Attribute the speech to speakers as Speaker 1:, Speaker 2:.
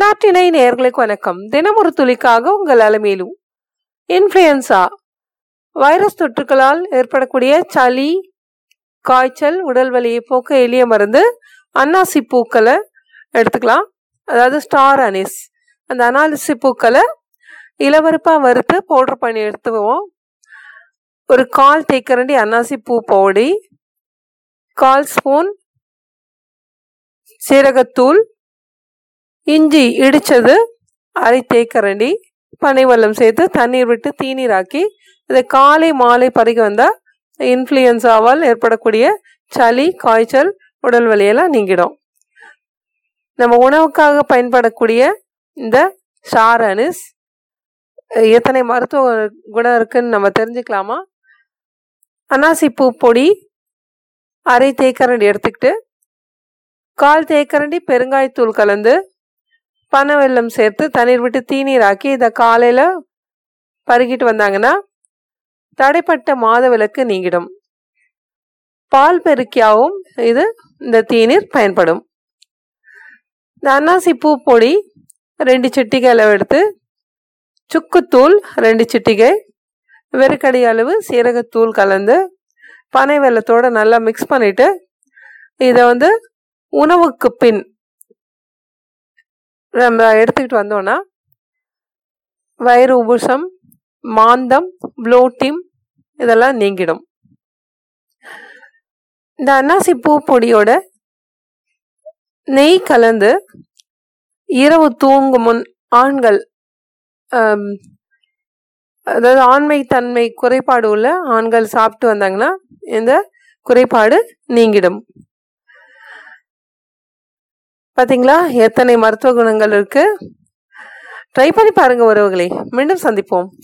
Speaker 1: நாட்டினை நேர்களுக்கு வணக்கம். தினம் ஒரு துளிக்காக உங்கள் அலமையிலும் இன்ஃப்ளூயன்சா. வைரஸ் தொற்றுகளால் ஏற்படக்கூடிய சளி காய்ச்சல் உடல் வலியை போக்க எளிய மருந்து அன்னாசி பூக்களை எடுத்துக்கலாம். அதாவது ஸ்டார் அனிஸ். அந்த அனாலிசி பூக்களை இளவருப்பாக வறுத்து பவுடர் பண்ணி எடுத்துவோம் ஒரு கால் தேக்கரண்டி அன்னாசி பூ பவுடி கால் ஸ்பூன் சீரகத்தூள் இஞ்சி இடித்தது அரை தேக்கரண்டி பனைவெல்லம் சேர்த்து தண்ணீர் விட்டு தீநீராக்கி இதை காலை மாலை பருகி வந்தால் இன்ஃப்ளூயன்ஸாவால் ஏற்படக்கூடிய சளி காய்ச்சல் உடல் வலியெல்லாம் நீங்கிடும். நம்ம உணவுக்காக பயன்படக்கூடிய இந்த ஸ்டார் அனிஸ் எத்தனை மருத்துவ குணம் இருக்குன்னு நம்ம தெரிஞ்சுக்கலாமா? அனாசிப்பூ பூ பொடி அரை தேக்கரண்டி எடுத்துக்கிட்டு கால் தேக்கரண்டி பெருங்காயத்தூள் கலந்து பனை வெல்லம் சேர்த்து தண்ணீர் விட்டு தீநீர் ஆக்கி இதை காலையில் பருகிட்டு வந்தாங்கன்னா தடைப்பட்ட மாத விளக்கு நீங்கிடும். பால் பெருக்கியாவும் இது இந்த தீநீர் பயன்படும். இந்த அன்னாசி பூ பொடி ரெண்டு சிட்டிகை அளவு எடுத்து சுக்குத்தூள் ரெண்டு சிட்டிகை வெறுக்கடி அளவு சீரகத்தூள் கலந்து பனை வெள்ளத்தோடு நல்லா மிக்ஸ் பண்ணிவிட்டு இதை வந்து உணவுக்கு பின் நம்ம எடுத்துக்கிட்டு வந்தோன்னா வயிறு உபுசம் மாந்தம் ப்ளோட்டிம் இதெல்லாம் நீங்கிடும். இந்த அன்னாசி பூ பொடியோட நெய் கலந்து இரவு தூங்கும் முன் ஆண்கள் அதாவது ஆண்மை தன்மை குறைபாடு உள்ள ஆண்கள் சாப்பிட்டு வந்தாங்கன்னா இந்த குறைபாடு நீங்கிடும். பார்த்தீங்களா எத்தனை மருத்துவ குணங்கள் இருக்கு? ட்ரை பண்ணி பாருங்க உறவுகளை. மீண்டும் சந்திப்போம்.